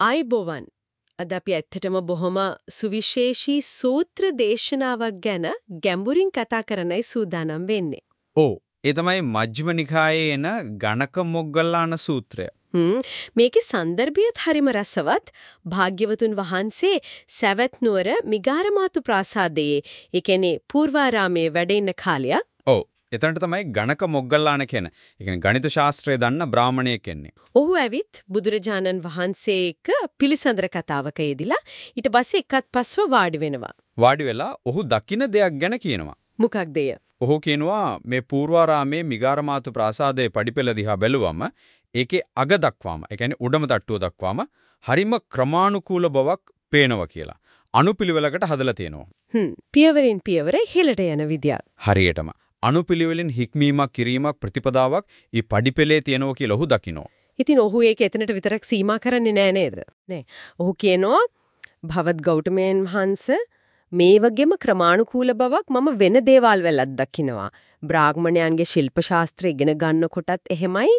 ආයිබෝවන් අද අපි ඇත්තටම බොහොම සුවිශේෂී සූත්‍ර දේශනාවක් ගැන ගැඹුරින් කතා කරන්නයි සූදානම් වෙන්නේ. ඔව් ඒ තමයි මජ්ක්‍ධිම නිකායේ එන ගණක මොග්ගල්ලාන සූත්‍රය. හ්ම් මේකේ සන්දර්භයත් හරිම රසවත්. භාග්‍යවතුන් වහන්සේ සවැත් නුවර මිගාරමාතු ප්‍රාසාදයේ, ඒ කියන්නේ පූර්වාරාමයේ වැඩ ඉන්න කාලයක්. ඔව් එතනට තමයි ගණක මොග්ගල්ලාන කියන. ඒ කියන්නේ ගණිත ශාස්ත්‍රය දන්න බ්‍රාහමණයෙක් එන්නේ. ඔහු ඇවිත් බුදුරජාණන් වහන්සේ එක්ක පිළිසඳර කතාවක යෙදිලා ඊට පස්සේ එකත් පස්ව වාඩි වෙනවා. වාඩි වෙලා ඔහු දකින්න දෙයක් ගැන කියනවා. මොකක්ද එය? ඔහු කියනවා මේ පූර්වාරාමේ මිගාරමාතු ප්‍රාසාදයේ පඩිපෙළ දිහා බැලුවම ඒකේ අග දක්වාම, ඒ කියන්නේ උඩම තට්ටුව දක්වාම හරිම ක්‍රමානුකූල බවක් පේනවා කියලා. අනුපිළිවෙලකට හදලා තියෙනවා. හ්ම් පියවරින් පියවර ඉහළට යන විදියක්. හරියටම. අනුපිළිවෙලින් හික්මීමක් කිරීමක් ප්‍රතිපදාවක් ඊ පඩිපෙළේ තියෙනවා කියලා ඔහු දකිනවා. ඉතින් ඔහු ඒක එතනට විතරක් සීමා කරන්නේ නෑ නේද? නේ. ඔහු කියනවා භවත් ගෞතමයන් වහන්සේ මේ වගේම ක්‍රමානුකූල බවක් මම වෙන දේවල් වලත් දකිනවා. බ්‍රාහ්මණයන්ගේ ශිල්ප ශාස්ත්‍රය ඉගෙන ගන්නකොටත් එහෙමයි,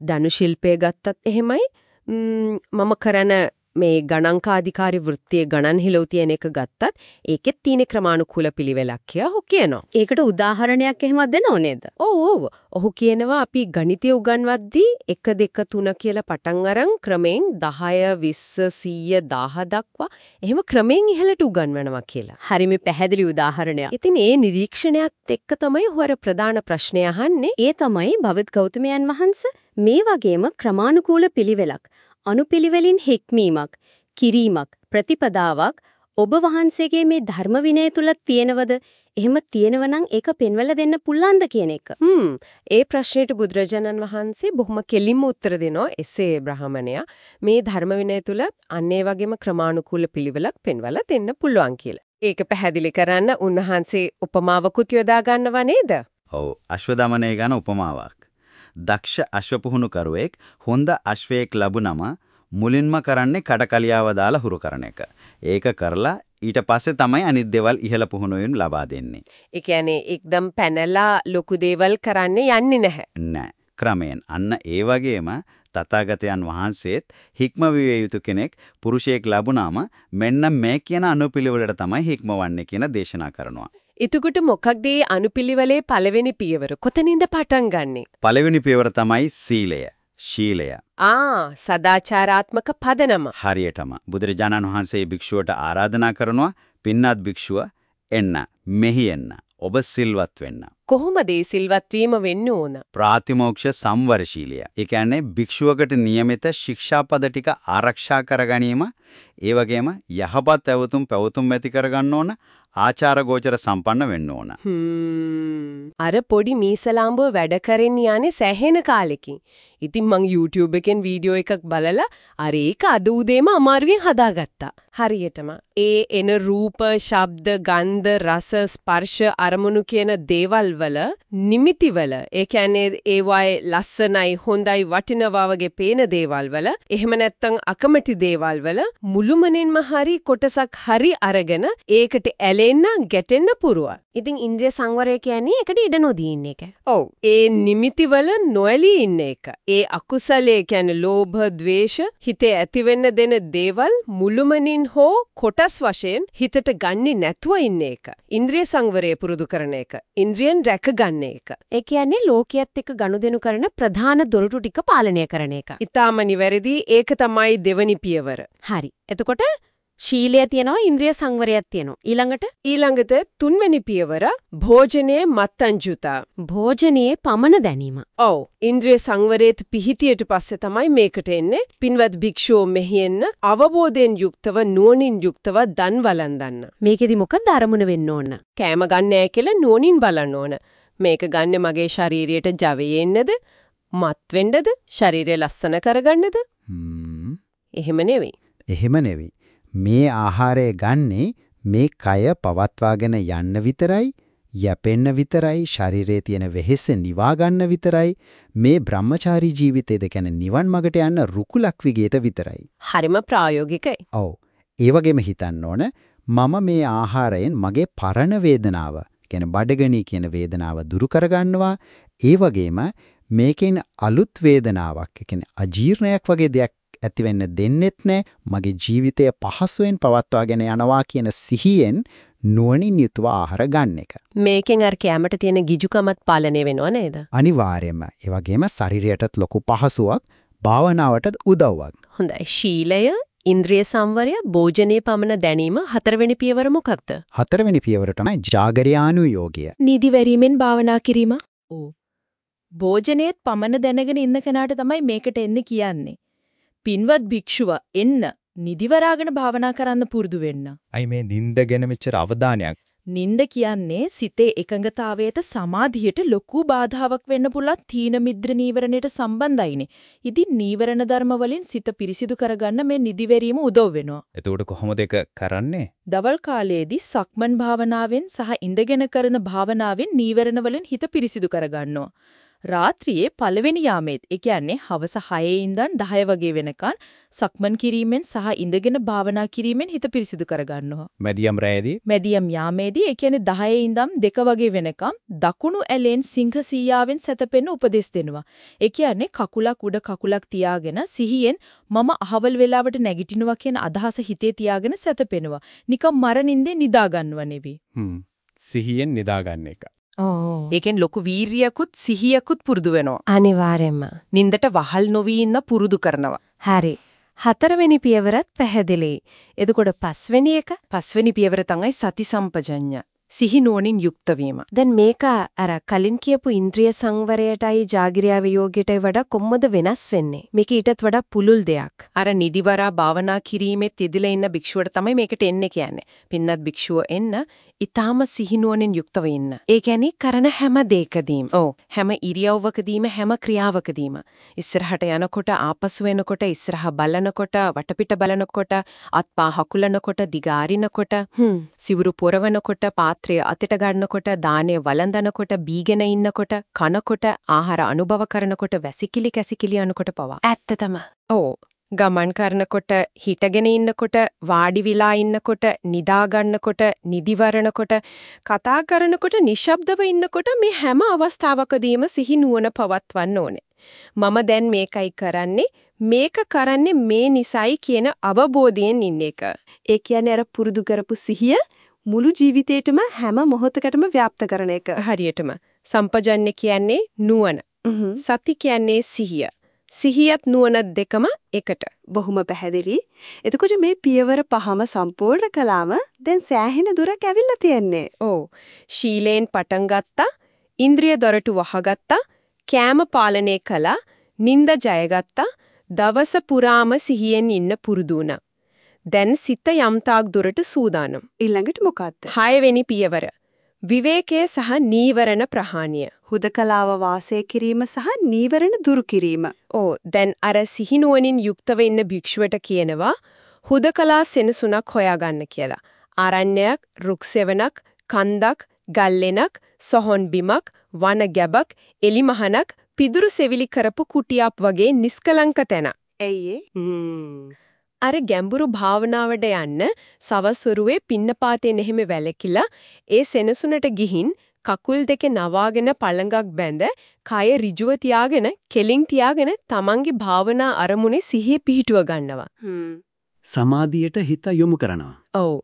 දනු ශිල්පය ගත්තත් එහෙමයි. මම කරන මේ ගණංකාධිකාරී වෘත්තියේ ගණන් හිලෝ තියෙන එක ගත්තත් ඒකෙත් තියෙන ක්‍රමානුකූල පිළිවෙලක් කියලා ඔහු කියනවා. ඒකට උදාහරණයක් එහෙමත් දෙනව නේද? ඔව් ඔව්. ඔහු කියනවා අපි ගණිතය උගන්වද්දී 1 2 3 කියලා පටන් අරන් ක්‍රමෙන් 10 20 100 1000 දක්වා එහෙම ක්‍රමෙන් ඉහළට උගන්වනවා කියලා. හරිම පැහැදිලි උදාහරණයක්. ඉතින් ඒ නිරීක්ෂණයත් එක්ක තමයි හොර ප්‍රධාන ප්‍රශ්නය අහන්නේ. ඒ තමයි භවත් ගෞතමයන් වහන්සේ මේ වගේම ක්‍රමානුකූල පිළිවෙලක් අනුපිළිවෙලින් හික්මීමක් කිරීමක් ප්‍රතිපදාවක් ඔබ වහන්සේගේ මේ ධර්ම විනය තුල තියෙනවද එහෙම තියෙනව නම් ඒක පෙන්වලා දෙන්න පුළුවන්ද කියන එක. හ්ම් ඒ ප්‍රශ්නෙට බුදුරජාණන් වහන්සේ බොහොම කෙලින්ම උත්තර දෙනවා එසේ බ්‍රාහමණයා මේ ධර්ම විනය තුල අන්න වගේම ක්‍රමානුකූල පිළිවෙලක් පෙන්වලා දෙන්න පුළුවන් කියලා. ඒක පැහැදිලි කරන්න උන්වහන්සේ උපමාවකුත් යොදා ගන්නව නේද? ඔව් අශ්වදමනය ගැන උපමාවක්. දක්ෂ අශ්වපුහුණුකරුවෙක් හොඳ අශ්වයෙක් ලැබුණම මුලින්ම කරන්නේ කඩකලියාව දාලා හුරු කරන එක. ඒක කරලා ඊට පස්සේ තමයි අනිත් දේවල් ඉහළ පුහුණුවෙන් ලබා දෙන්නේ. ඒ කියන්නේ එක්දම් පැනලා ලොකු දේවල් කරන්න යන්නේ නැහැ. නෑ. ක්‍රමයෙන් අන්න ඒ වගේම තථාගතයන් වහන්සේත් හික්ම විය යුතු කෙනෙක් පුරුෂයෙක් ලැබුණාම මෙන්න මේ කියන අනුපිළිවෙලට තමයි හික්මවන්නේ කියන දේශනා කරනවා. එතකොට මොකක්ද මේ අනුපිළිවෙලේ පළවෙනි පියවර? කොතනින්ද පටන් ගන්නෙ? පළවෙනි පියවර තමයි සීලය. ශීලය. ආ සදාචාරාත්මක පදනම. හරියටම බුදුරජාණන් වහන්සේ භික්ෂුවට ආරාධනා කරනවා පින්වත් භික්ෂුව එන්න මෙහි එන්න ඔබ සිල්වත් වෙන්න. කොහොමද ඒ සිල්වත් වීම වෙන්න ඕන? ප්‍රාතිමෝක්ෂ සංවරශීලිය. ඒ කියන්නේ භික්ෂුවකට નિયમિત ශික්ෂාපද ටික ආරක්ෂා කර ගැනීම, ඒ වගේම යහපත් ඇවතුම් පැවතුම් ඇති කරගන්න ඕන, ආචාර ගෝචර සම්පන්න වෙන්න ඕන. අර පොඩි මීසලාම්බුව වැඩ කරන්න යන්නේ සැහෙන කාලෙකින්. ඉතින් මං YouTube එකෙන් වීඩියෝ එකක් බලලා අර ඒක අද උදේම අමාරුවෙන් හදාගත්තා. හරියටම. ඒ එන රූප, ශබ්ද, ගන්ධ, රස, ස්පර්ශ, අරමුණු කියන දේවල් වල නිමිතිවල ඒ කියන්නේ ඒවායේ ලස්සනයි, හොඳයි, වටිනවා වගේ පේන දේවල් වල එහෙම නැත්නම් අකමැති දේවල් වල මුළුමනින්ම හරි කොටසක් හරි අරගෙන ඒකට ඇල ඇලෙන්න ගැටෙන්න පුරුවන්. ඉතින් ඉන්ද්‍රිය සංවරය කියන්නේ ඒකට ඉඩ නොදී ඉන්න එක. ඔව්. ඒ නිමිතිවල නොඇලී ඉන්න එක. ඒ අකුසලයේ කියන්නේ ලෝභ, ద్వේෂ, හිතේ ඇතිවෙන්න දෙන දේවල් මුළුමනින් හෝ කොටස් වශයෙන් හිතට ගන්නේ නැතුව ඉන්න එක. ඉන්ද්‍රිය සංවරය පුරුදු කරන එක. ඉන්ද්‍රියන් රැක ගන්න එක. ඒ කියන්නේ ලෝකියත් එක්ක ගනුදෙනු කරන ප්‍රධාන දොරටු ටික පාලනය කරන එක. ඊටාම නිවැරදි ඒක තමයි දෙවනි පියවර. හරි. එතකොට ශීලය තියෙනවා ඉන්ද්‍රිය සංවරයක් තියෙනවා. ඊළඟට ඊළඟට තුන්වෙනි පියවර භෝජනයේ මත්තංජුතා. භෝජනයේ පමන දැනීම. ඔව්. ඉන්ද්‍රිය සංවරයේත් පිහිටියට පස්සේ තමයි මේකට එන්නේ. පින්වත් භික්ෂුව මෙහි එන්න අවබෝධයෙන් යුක්තව නුවණින් යුක්තව දන් වළඳන්න. මේකෙදි මොකද අරමුණ වෙන්න ඕන? කෑම ගන්නෑ කියලා නුවණින් බලන්න ඕන. මේක ගන්න මගේ ශරීරයට ජවයේ එන්නද? මත් වෙන්නද? ශරීරය ලස්සන කරගන්නද? එහෙම නෙවෙයි. එහෙම නෙවෙයි. මේ ආහාරය ගන්නේ මේ කය පවත්වාගෙන යන්න විතරයි යැපෙන්න විතරයි ශරීරයේ තියෙන වෙහෙස නිවා ගන්න විතරයි මේ බ්‍රහ්මචාරී ජීවිතයේද කියන්නේ නිවන් මාර්ගට යන්න රුකුලක් විගේත විතරයි. හරිම ප්‍රායෝගිකයි. ඔව්. ඒ වගේම හිතන්න ඕන මම මේ ආහාරයෙන් මගේ පරණ වේදනාව කියන්නේ බඩගනී කියන වේදනාව දුරු කරගන්නවා. ඒ වගේම මේකෙන් අලුත් වේදනාවක්, කියන්නේ අජීර්ණයක් වගේ දෙයක් ඇති වෙන්න දෙන්නෙත් නැහැ. මගේ ජීවිතය පහසුවෙන් පවත්වාගෙන යනවා කියන සිහියෙන් නුවණින් යුතුව ආහාර ගන්න එක. මේකෙන් අර කැමට තියෙන ගිජුකමත් පාලනය වෙනව නේද? අනිවාර්යයෙන්ම ඒ වගේම ශරීරයටත් ලොකු පහසුවක් භාවනාවටත් උදව්වක්. හොඳයි. ශීලය, ඉන්ද්‍රිය සංවරය, භෝජනයේ පමණ දැනීම හතරවෙනි පියවර මොකක්ද? හතරවෙනි පියවර තමයි ජාගරයානු යෝගය. නිදිවැරීමෙන් භාවනා කිරීම. ඕ. භෝජනයේත් පමණ දැනගෙන ඉන්න කෙනාට තමයි මේකට එන්න කියන්නේ. පින්වත් භික්ෂුව එන්න නිදිවරාගෙන භාවනා කරන්න පුරුදු වෙන්න. අයි මේ නිින්ද ගැන මෙච්චර අවධානයක් නින්ද කියන්නේ සිතේ එකඟතාවයට සමාධියට ලොකු බාධාවක් වෙන්න පුළුවන් තීන මිද්‍ර නීවරණයට සම්බන්ධයිනේ. ඉතින් නීවරණ ධර්ම වලින් සිත පිරිසිදු කරගන්න මේ නිදිවැරීම උදව් වෙනවා. එතකොට කොහොමද ඒක කරන්නේ දවල් කාලයේදී සක්මන් භාවනාවෙන් සහ ඉඳගෙන කරන භාවනාවෙන් නීවරණ වලින් හිත පිරිසිදු කරගන්නවා. රාත්‍රියේ පළවෙනි යාමේත් ඒ කියන්නේ හවස 6 ඉඳන් 10 වගේ වෙනකන් සක්මන් කිරීමෙන් සහ ඉඳගෙන භාවනා කිරීමෙන් හිත පිරිසිදු කරගන්නවා. මැදියම් රැයේදී මැදියම් යාමේදී ඒ කියන්නේ 10 ඉඳන් 2 වගේ වෙනකම් දකුණු ඇලෙන් සිංහ සීයාවෙන් සැතපෙන්න උපදෙස් දෙනවා. ඒ කියන්නේ කකුලක් උඩ කකුලක් තියාගෙන සිහියෙන් මම අහවල් වෙලාවට නැගිටිනවා කියන අදහස හිතේ තියාගෙන සැතපෙනවා. නිකම් මරණින්දේ නිදා ගන්නව නෙවෙයි. හ්ම් සිහියෙන් නිදා ගන්න එක ඔව්. ඒකෙන් ලොකු වීරියකුත් සිහියකුත් පුරුදු වෙනවා. අනිවාර්යයෙන්ම. නින්දට වහල් නොවි ඉන්න පුරුදු කරනවා. හරි. හතරවෙනි පියවරත් පැහැදිලි. එතකොට පස්වෙනි එක පස්වෙනි පියවර තමයි සති සම්පජඤ්ඤ. සිහි නුවණින් යුක්ත වීම. දැන් මේක අර කලින් කියපු ඉන්ද්‍රිය සංවරයටයි ජාගිරියා වියෝගයටයි වඩා කොම්මද වෙනස් වෙන්නේ? මේක ඊටත් වඩා පුළුල් දෙයක්. අර නිදිවරා භාවනා කිරීමෙත් යෙදලා ඉන්න භික්ෂුවට තමයි මේකට එන්නේ කියන්නේ. පින්නත් භික්ෂුව එන්න ඊටාම සිහිනුවණින් යුක්තව ඉන්න. ඒ කියන්නේ කරන හැම දෙයකදීම. ඔව් හැම ඉරියව්වකදීම හැම ක්‍රියාවකදීම. ඉස්සරහට යනකොට ආපසු වෙනකොට ඉස්සරහ බලනකොට වටපිට බලනකොට අත්පා හකුලනකොට දිගාරිනකොට හ්ම්. සිවුරු පොරවනකොට පාත්‍රය අතට ගන්නකොට දාණය වළඳනකොට බීගෙන ඉන්නකොට කනකොට ආහාර අනුභව කරනකොට වැසිකිලි කැසිකිලි යනකොට පවා ඇත්ත තමයි. ඕ ගමන් කරනකොට හිටගෙන ඉන්නකොට වාඩි විලා ඉන්නකොට නිදා ගන්නකොට නිදිවරනකොට කතා කරනකොට නිශ්ශබ්දව ඉන්නකොට මේ හැම අවස්ථාවකදීම සිහි නුවණ පවත්වන්න ඕනේ. මම දැන් මේකයි කරන්නේ මේක කරන්නේ මේ නිසයි කියන අවබෝධයෙන් ඉන්න එක. ඒ කියන්නේ අර පුරුදු කරපු සිහිය මුළු ජීවිතේටම හැම මොහොතකටම ව්‍යාප්ත කරන එක. හරියටම සම්පජන්‍ය කියන්නේ නුවණ. සති කියන්නේ සිහිය. සිහියත් නුවණත් දෙකම එකට. බොහොම පැහැදිලි. එතකොට මේ පියවර පහම සම්පූර්ණ කළාම දැන් සෑහෙන දුරක් ඇවිල්ලා තියෙන්නේ. ඔව්. ශීලයෙන් පටන් ගත්තා, ඉන්ද්‍රිය දොරටු වහගත්තා, කෑම පාලනය කළා, නිନ୍ଦ ජයගත්තා, දවස පුරාම සිහියෙන් ඉන්න පුරුදු වුණා. දැන් සිත යම්තාක් දුරට සූදානම්. ඊළඟට මොකද්ද? හයවෙනි පියවර. විවේකයේ සහ නීවරණ ප්‍රහාණිය. හුදකලාව වාසය කිරීම සහ නීවරණ දුරු කිරීම. ඕ දැන් අර සිහිනුවණින් යුක්තව ඉන්න භික්ෂුවට කියනවා හුදකලා සෙනසුණක් හොයාගන්න කියලා. ආරණ්‍යයක්, රුක්සෙවණක්, කන්දක්, ගල්ලෙනක්, සොහොන් බිමක්, වන ගැබක්, එලිමහනක්, පිදුරු සෙවිලි කරපු කුටියක් වගේ නිස්කලංක තැන. ඇයි ඒ? අර ගැඹුරු භාවනාවට යන්න සවස්වරුවේ පින්නපාතේ නැහිම වැලකිලා ඒ සෙනසුනට ගිහින් කකුල් දෙක නවාගෙන පළඟක් බැඳ කය ඍජුව තියාගෙන කෙලින් තියාගෙන තමන්ගේ භාවනා අරමුණේ සිහිය පිහිටුව ගන්නවා. සමාධියට හිත යොමු කරනවා. ඔව්.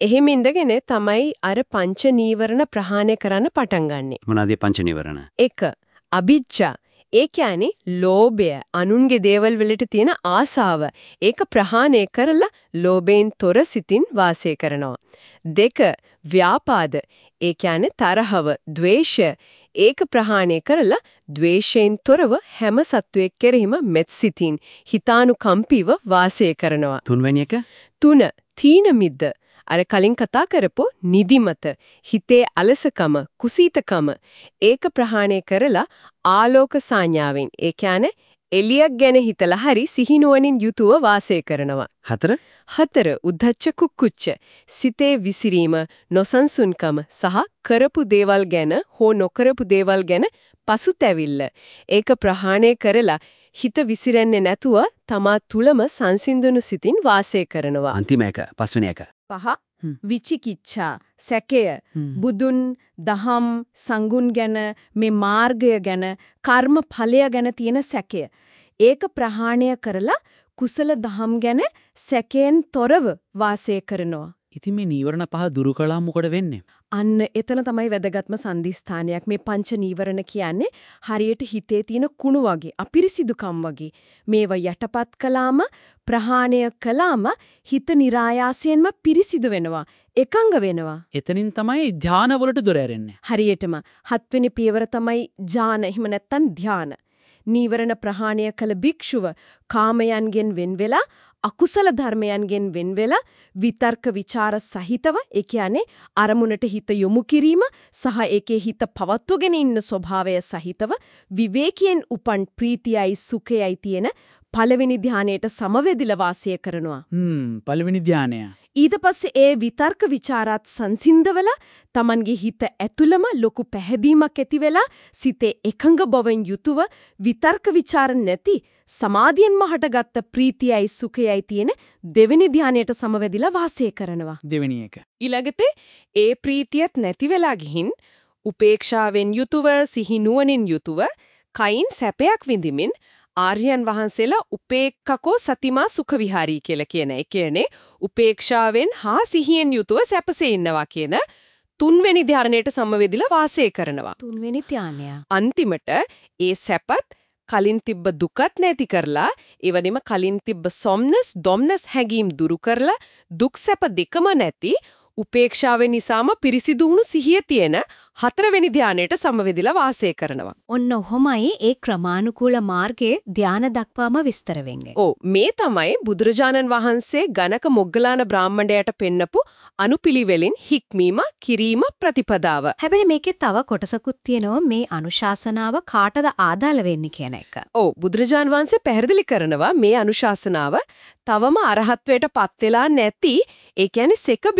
එහෙම ඉඳගෙන තමයි අර පංච නීවරණ ප්‍රහාණය කරන්න පටන් ගන්නෙ. මොනවාද පංච නිවරණ? 1. අභිජ්ජා. ඒ කියන්නේ ලෝභය, අනුන්ගේ දේවල් වලට තියෙන ආසාව. ඒක ප්‍රහාණය කරලා ලෝභයෙන් තොර සිතින් වාසය කරනවා. දෙක, ව්‍යාපාද. ඒ කියන්නේ තරහව, ద్వේෂය. ඒක ප්‍රහාණය කරලා ద్వේෂයෙන් තොරව හැම සත්වයක් කෙරෙහිම මෙත් සිතින් හිතානුකම්පීව වාසය කරනවා. තුන්වැනි එක? තුන, තීන මිද්ද. අර කලින් කතා කරපො නිදිමත හිතේ අලසකම කුසීතකම ඒක ප්‍රහාණය කරලා ආලෝක සංඥාවෙන් ඒ කියන්නේ එලියක් ගැන හිතලා හරි සිහිනුවණින් යුතුව වාසය කරනවා. හතර? හතර උද්ධච්ච කුක්කුච්ච. සිතේ විසිරීම නොසන්සුන්කම සහ කරපු දේවල් ගැන හෝ නොකරපු දේවල් ගැන පසුතැවිල්ල. ඒක ප්‍රහාණය කරලා හිත විසිරෙන්නේ නැතුව තමා තුලම සංසිඳුණු සිතින් වාසය කරනවා. අන්තිම එක පස්වෙනි එක. පහ විචිකිච්ඡා සැකය බුදුන් දහම් සංගුණ ගැන මේ මාර්ගය ගැන කර්ම ඵලය ගැන තියෙන සැකය. ඒක ප්‍රහාණය කරලා කුසල දහම් ගැන සැකයෙන් තොරව වාසය කරනවා. ඉතින් මේ නීවරණ පහ දුරු කළා මොකද වෙන්නේ? අන්න එතන තමයි වැදගත්ම සංදිස්ථානයක් මේ පංච නීවරණ කියන්නේ හරියට හිතේ තියෙන කුණු වගේ අපිරිසිදුකම් වගේ. මේව යටපත් කළාම ප්‍රහාණය කළාම හිත નિરાයාසයෙන්ම පිරිසිදු වෙනවා එකඟ වෙනවා. එතනින් තමයි ධානවලට දොර ඇරෙන්නේ. හරියටම. හත්වෙනි පියවර තමයි ඥාන එහෙම නැත්නම් ධාන නීවරණ ප්‍රහාණය කළ භික්ෂුව කාමයන්ගෙන් වෙන් වෙලා අකුසල ධර්මයන්ගෙන් වෙන් වෙලා විතර්ක ਵਿਚාර සහිතව ඒ කියන්නේ අරමුණට හිත යොමු කිරීම සහ ඒකේ හිත පවත්වගෙන ඉන්න ස්වභාවය සහිතව විවේකයෙන් උපන් ප්‍රීතියයි සුඛයයි තියෙන පළවෙනි ධානයට සමවැදිලා වාසය කරනවා. හ්ම් පළවෙනි ධානය. ඊට පස්සේ ඒ විතර්ක ਵਿਚාරات සංසිඳවලා Tamanගේ හිත ඇතුළම ලොකු පැහැදීමක් ඇති වෙලා සිතේ එකඟ බවෙන් යුතුව විතර්ක ਵਿਚාර නැති සමාධියෙන්ම හටගත්ත ප්‍රීතියයි සුඛයයි තියෙන දෙවෙනි ධානයට සමවැදිලා වාසය කරනවා. දෙවෙනි එක. ඊළඟට ඒ ප්‍රීතියත් නැති වෙලා ගිහින් උපේක්ෂාවෙන් යුතුව සිහි නුවණින් යුතුව කයින් සැපයක් විඳිමින් ආර්යයන් වහන්සේලා උපේක්ඛකෝ සතිමා සුඛ විහාරී කියලා කියන. ඒ කියන්නේ උපේක්ෂාවෙන් හා සිහියෙන් යුතුව සැපසේ ඉන්නවා කියන තුන්වෙනි ධාරණයට සමවැදිලා වාසය කරනවා. තුන්වෙනි ධානය. අන්තිමට ඒ සැපත් කලින් තිබ්බ දුකත් නැති කරලා ඒ වගේම කලින් තිබ්බ සොම්නස් දොම්නස් හැඟීම් දුරු කරලා දුක් සැප දෙකම නැති උපේක්ෂාවෙන් නිසාම පිරිසිදු වුණු සිහිය තියෙන හතරවෙනි ධානයට සමවැදිලා වාසය කරනවා. ඔන්න ඔහොමයි ඒ ක්‍රමානුකූල මාර්ගයේ ධාන දක්වාම විස්තර වෙන්නේ. ඔව් මේ තමයි බුදුරජාණන් වහන්සේ ගණක මොග්ගලාන බ්‍රාහ්මණයට පෙන්නපු අනුපිළිවෙලින් හික්මීම කිරීම ප්‍රතිපදාව. හැබැයි මේකේ තව කොටසකුත් තියෙනවා මේ අනුශාසනාව කාටද ආදාළ වෙන්නේ කියන එක. ඔව් බුදුරජාණන් වහන්සේ පැහැදිලි කරනවා මේ අනුශාසනාව තවම අරහත්වයට පත් වෙලා නැති ඒ කියන්නේ සෙක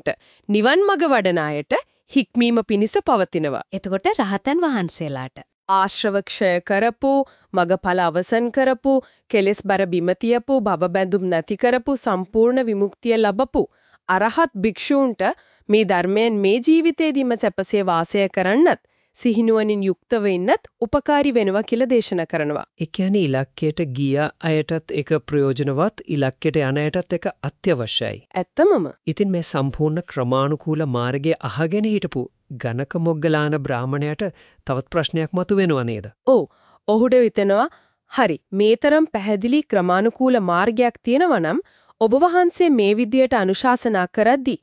භික්ෂූන්ට නිවන් මඟ වඩන අයට හික්මීම පිණිස පවතිනවා. එතකොට රහතන් වහන්සේලාට ආශ්‍රව ක්ෂය කරපු, මගඵල අවසන් කරපු, කෙලෙස් බර බිම තියපු, භව බැඳුම් නැති කරපු, සම්පූර්ණ විමුක්තිය ලබපු අරහත් භික්ෂූන්ට මේ ධර්මයෙන් මේ ජීවිතේදීම සැපසේ වාසය කරන්නත් සිහිනුවණින් යුක්ත වෙන්නත් උපකාරී වෙනවා කියලා දේශනා කරනවා. ඒ කියන්නේ ඉලක්කයට ගිය අයටත් ඒක ප්‍රයෝජනවත් ඉලක්කයට යන අයටත් ඒක අත්‍යවශ්‍යයි. ඇත්තමම. ඉතින් මේ සම්පූර්ණ ක්‍රමානුකූල මාර්ගයේ අහගෙන හිටපු ගණක මොග්ගලාන බ්‍රාහමණයට තවත් ප්‍රශ්නයක් මතුවෙනවා නේද? ඔව්. ඔහුට හිතෙනවා හරි මේතරම් පැහැදිලි ක්‍රමානුකූල මාර්ගයක් තියෙනවා නම් ඔබ වහන්සේ මේ විදියට අනුශාසනා කරද්දී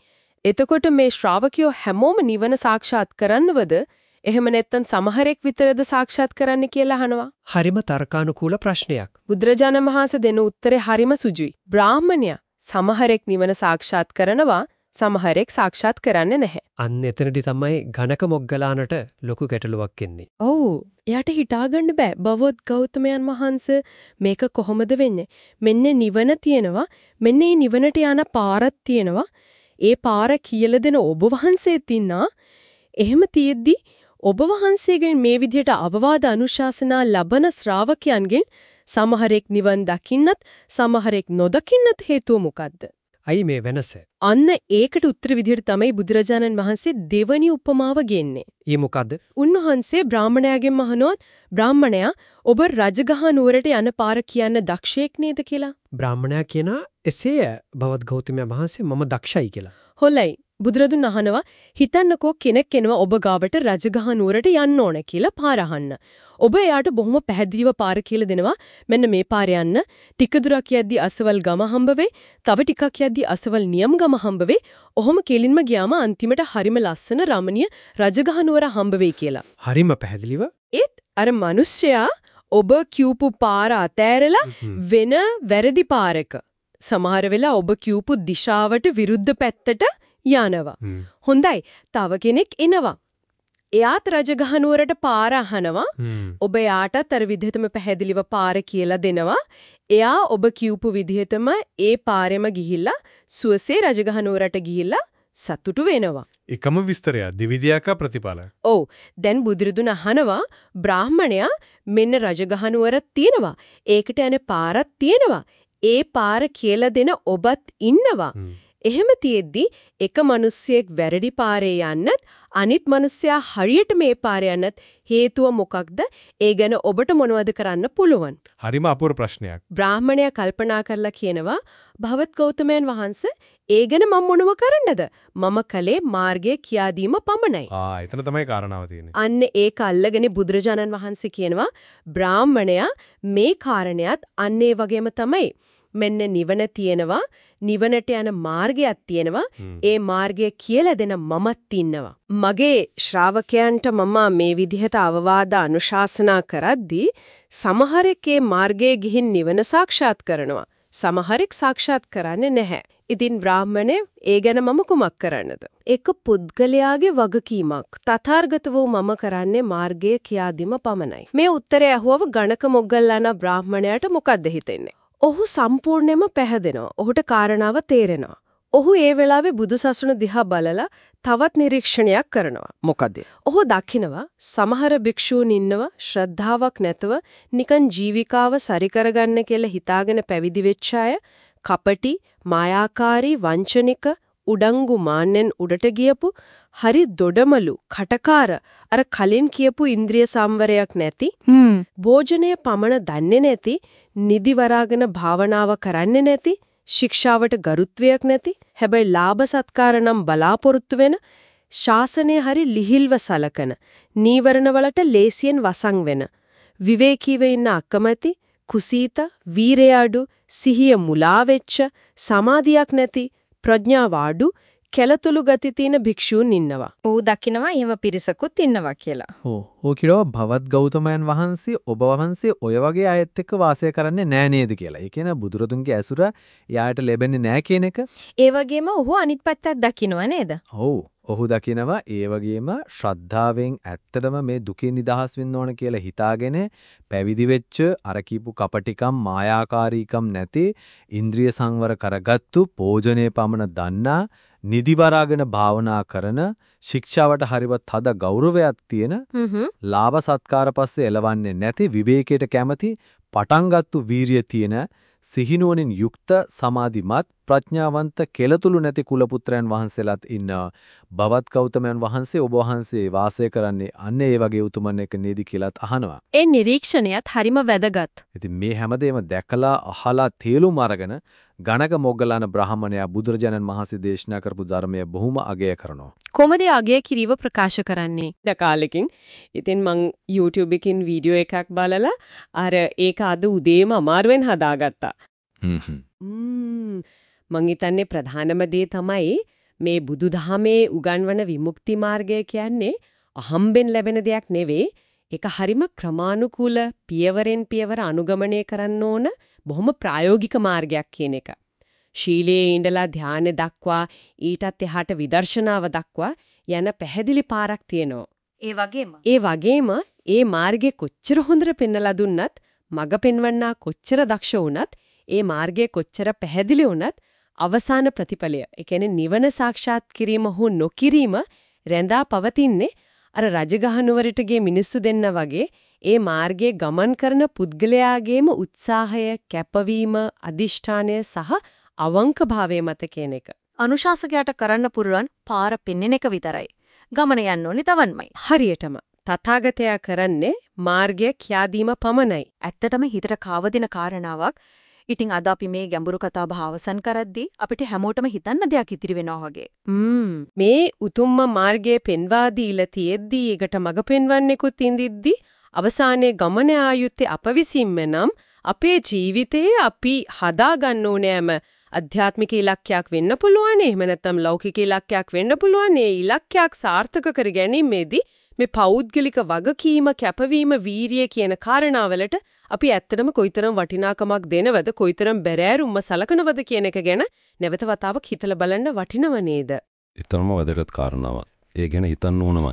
එතකොට මේ ශ්‍රාවකයෝ හැමෝම නිවන සාක්ෂාත් කරන්නවද එහෙම නැත්නම් සමහරෙක් විතරද සාක්ෂාත් කරන්න කියලා අහනවා. හරිම තර්කානුකූල ප්‍රශ්නයක්. බුදුරජාණන් වහන්සේ දෙන උත්තරේ හරිම සුජුයි. බ්‍රාහ්මණයා සමහරෙක් නිවන සාක්ෂාත් කරනවා සමහරෙක් සාක්ෂාත් කරන්නේ නැහැ. අන්න එතනදි තමයි ඝනක මොග්ගලානට ලොකු ගැටලුවක් එන්නේ. ඔව් එයාට හිතාගන්න බෑ බවොත් ගෞතමයන් වහන්සේ මේක කොහොමද වෙන්නේ මෙන්න නිවන තියෙනවා මෙන්න මේ නිවනට යන පාරක් තියෙනවා ඒ පාර කියලා දෙන ඔබ වහන්සේත් ඉන්නා එහෙම තියෙද්දි ඔබ වහන්සේගෙන් මේ විදිහට අවවාද අනුශාසනා ලබන ශ්‍රාවකයන්ගෙන් සමහරෙක් නිවන් දකින්නත් සමහරෙක් නොදකින්නත් හේතුව මොකද්ද? අයි මේ වෙනස? අන්න ඒකට උත්තර විදිහට තමයි බුදුරජාණන් වහන්සේ දෙවනි උපමාව ගෙන්නේ. ඊ මොකද්ද? උන්වහන්සේ බ්‍රාහමණයාගෙන් අහනොත් බ්‍රාහමණයා ඔබ රජගහ නුවරට යන පාර කියන්න දක්ෂයෙක් නේද කියලා. බ්‍රාහමණයා කියන එසේ බවත් ගෞතමයා වහන්සේ මම දක්ෂයි කියලා. හොලයි බුදුරදුන් අහනවා හිතන්නකෝ කෙනෙක් එනවා ඔබ ගාවට රජගහ නුවරට යන්න ඕන කියලා පාර අහන්න. ඔබ එයාට බොහොම පැහැදිලිව පාර කියලා දෙනවා. මෙන්න මේ පාර යන්න. ටික දුරක් යද්දී අසවල් ගම හම්බ වෙයි. තව ටිකක් යද්දී අසවල් නියම් ගම හම්බ වෙයි. ඔහොම කෙලින්ම ගියාම අන්තිමට හරිම ලස්සන රමණීය රජගහ නුවර හම්බ වෙයි කියලා. හරිම පැහැදිලිව. ඒත් අර මිනිස්සයා ඔබ කියූපු පාර අතෑරලා වෙන වැරදි පාරක සමහර වෙලා ඔබ කියූපු දිශාවට විරුද්ධ පැත්තට යනවා. හොඳයි. තව කෙනෙක් එනවා. එයාත් රජගහනුවරට පාර අහනවා. ඔබ එයාටත් අර විදිහටම පැහැදිලිව පාර කියලා දෙනවා. එයා ඔබ කියූපු විදිහටම ඒ පාරෙම ගිහිල්ලා සුවසේ රජගහනුවරට ගිහිල්ලා සතුටු වෙනවා. එකම විස්තරය දෙවිදියාක ප්‍රතිඵල. ඔව්. දැන් බුදුරදුන් අහනවා බ්‍රාහමණයා මෙන්න රජගහනුවර තියෙනවා. ඒකට යන පාරක් තියෙනවා. ඒ පාර කියලා දෙන ඔබත් ඉන්නවා. එහෙම තියෙද්දි එක මිනිස්සෙක් වැරදි පාරේ යන්නත් අනිත් මිනිස්සයා හරියට මේ පාරේ යන්නත් හේතුව මොකක්ද? ඒ ගැන ඔබට මොනවද කරන්න පුළුවන්? හරිම අපූර්ව ප්‍රශ්නයක්. බ්‍රාහ්මණයා කල්පනා කරලා කියනවා භවත් ගෞතමයන් වහන්සේ ඒ ගැන මම මොනව කරන්නද? මම කලේ මාර්ගය කියා දීම පමණයි. ආ එතන තමයි කාරණාව තියෙන්නේ. අන්න ඒක අල්ලගෙන බුදුරජාණන් වහන්සේ කියනවා බ්‍රාහ්මණයා මේ කාරණයක් අන්න වගේම තමයි. මෙන්න නිවන තියෙනවා. නිවනට යන මාර්ගයක් තියෙනවා. ඒ මාර්ගය කියලා දෙන මමත් ඉන්නවා. මගේ ශ්‍රාවකයන්ට මම මේ විදිහට අවවාද අනුශාසනා කරද්දී සමහරකේ මාර්ගයේ ගිහින් නිවන සාක්ෂාත් කරනවා. සමහරෙක් සාක්ෂාත් කරන්නේ නැහැ. ඉතින් බ්‍රාහ්මණය ඒ ගැන මම කුමක් කරන්නද? එක පුද්ගලයාගේ වගකීමක්. තථාර්ගත වූ මම කරන්නේ මාර්ගය කියා දීම පමණයි. මේ උත්තරය අහුවව ගණක මොග්ගල්ලාන බ්‍රාහ්මණයාට මොකද්ද හිතෙන්නේ ඔහු සම්පූර්ණයෙන්ම පැහැදෙනවා. ඔහුට කාරණාව තේරෙනවා. ඔහු ඒ වෙලාවේ බුදුසසුන දිහා බලලා තවත් නිරීක්ෂණයක් කරනවා. මොකද? ඔහු දකිනවා සමහර භික්ෂූන් ඉන්නවා ශ්‍රද්ධාවක් නැතුව නිකන් ජීවිකාව සරි කරගන්න කියලා හිතාගෙන පැවිදි වෙච්ච අය කපටි, මායාකාරී, වංචනික, උඩංගු මාන්නෙන් උඩට ගියපු හරි දොඩමලු කටකාර අර කලින් කියපු ඉන්ද්‍රිය සම්වරයක් නැති භෝජනය පමණ දන්නේ නැති නිදි වරාගෙන භාවනාව කරන්නේ නැති ශික්ෂාවට ගරුත්වයක් නැති හැබැයි ලාභ සත්කාර නම් බලාපොරොත්තු වෙන ශාසනය හරි ලිහිල්ව සලකන නීවරණ වලට ලේසියෙන් වසන් වෙන විවේකීව ඉන්න අකමැති කුසීත වීරයාඩු සිහිය මුලා වෙච්ච සමාධියක් නැති ප්‍රඥාව අඩු කෙලතුළු ගති තියෙන භික්ෂූන් ඉන්නවා. ඌ දකිනවා එහෙම පිරිසකුත් ඉන්නවා කියලා. ඔව්. ඕ කිරෝ භවත් ගෞතමයන් වහන්සේ ඔබ වහන්සේ ඔය වගේ අයත් එක්ක වාසය කරන්නේ නෑ නේද කියලා. ඒ කියන බුදුරදුන්ගේ ඇසුර යායට ලැබෙන්නේ නෑ කියන එක. ඒ වගේම ඔහු අනිත් පැත්තත් දකිනවා නේද? ඔව්. ඔහු දකිනවා ඒ වගේම ශ්‍රද්ධාවෙන් ඇත්තටම මේ දුකින් නිදහස් වෙන්න ඕන කියලා හිතාගෙන පැවිදි වෙච්ච අර කීපු කපටිකම් මායාකාරීකම් නැති ඉන්ද්‍රිය සංවර කරගත්තු පෝජනේ පමණ දන්නා නිදිවරාගෙන භාවනා කරන ශික්ෂාවට හරිවත් හද ගෞරවයක් තියෙන ලාභ සත්කාර පස්සේ එලවන්නේ නැති විවේකයට කැමති පටන්ගත්තු වීරිය තියෙන සිහිනුවණින් යුක්ත සමාධිමත් ප්‍රඥාවන්ත කෙලතුළු නැති කුලපුත්‍රයන් වහන්සේලාත් ඉන්න බවත් ගෞතමයන් වහන්සේ ඔබ වහන්සේ වාසය කරන්නේ අන්න ඒ වගේ උතුමන් එක නේද කියලාත් අහනවා. ඒ නිරීක්ෂණයත් හරිම වැදගත්. ඉතින් මේ හැමදේම දැකලා අහලා තේරුම් අරගෙන ගණක මොග්ගලාන බ්‍රාහමණයා බුදුරජාණන් වහන්සේ දේශනා කරපු ධර්මය බොහොම අගය කරනවා. කොහොමද අගය කිරීව ප්‍රකාශ කරන්නේ? කාලෙකින් ඉතින් මං YouTube එකකින් වීඩියෝ එකක් බලලා අර ඒක අද උදේම අමාරුවෙන් හදාගත්තා. මං හිතන්නේ ප්‍රධානම දේ තමයි මේ බුදුදහමේ උගන්වන විමුක්ති මාර්ගය කියන්නේ අහම්බෙන් ලැබෙන දෙයක් නෙවෙයි. ඒක හරිම ක්‍රමානුකූල පියවරෙන් පියවර අනුගමනය කරන්න ඕන බොහොම ප්‍රායෝගික මාර්ගයක් කියන එක. ශීලයේ ඉඳලා ධානය දක්වා ඊටත් එහාට විදර්ශනාව දක්වා යන පැහැදිලි පාරක් තියෙනවා. ඒ වගේම ඒ වගේම ඒ මාර්ගේ කොච්චර හොඳට පෙන්වලා දුන්නත් මග පෙන්වන්නා කොච්චර දක්ෂ වුණත් ඒ මාර්ගය කොච්චර පැහැදිලි වුණත් අවසාන ප්‍රතිඵලය ඒ කියන්නේ නිවන සාක්ෂාත් කිරීම හෝ නොකිරීම රැඳා පවතින්නේ අර රජගහ නුවරට ගිය මිනිස්සු දෙන්න වගේ ඒ මාර්ගයේ ගමන් කරන පුද්ගලයාගේම උත්සාහය කැපවීම අදිෂ්ඨානය සහ අවංක භාවය මත කියන එක. අනුශාසකයාට කරන්න පුරුවන් පාර පෙන්නෙන එක විතරයි. ගමන යන්න ඕනි තවන්මයි. හරියටම තථාගතයා කරන්නේ මාර්ගය කියා දීම පමණයි. ඇත්තටම හිතට කාවදින කාරණාවක් ඉතින් අද අපි මේ ගැඹුරු කතාව අවසන් කරද්දී අපිට හැමෝටම හිතන්න දෙයක් ඉතිරි වෙනවා වගේ. මේ උතුම්ම මාර්ගයේ පෙන්වා දීලා තියෙද්දී ඒකට මඟ පෙන්වන්නෙකුත් ඉඳිද්දී අවසානයේ ගමන ආයුත්තේ අප විසින්ම නම් අපේ ජීවිතයේ අපි හදා ගන්න ඕනෑම අධ්‍යාත්මික ඉලක්කයක් වෙන්න පුළුවන් එහෙම නැත්නම් ලෞකික ඉලක්කයක් වෙන්න පුළුවන් ඒ ඉලක්කයක් සාර්ථක කර ගැනීමේදී මේ පෞද්ගලික වගකීම කැපවීම වීරිය කියන කාරණාවලට අපි ඇත්තටම කොයිතරම් වටිනාකමක් දෙනවද කොයිතරම් බැරෑරුම්ම සලකනවද කියන එක ගැන නැවත වතාවක් හිතලා බලන්න වටිනව නේද? ඊතරම්ම වැදගත් කාරණාවක්. ඒ ගැන හිතන්න ඕනමයි.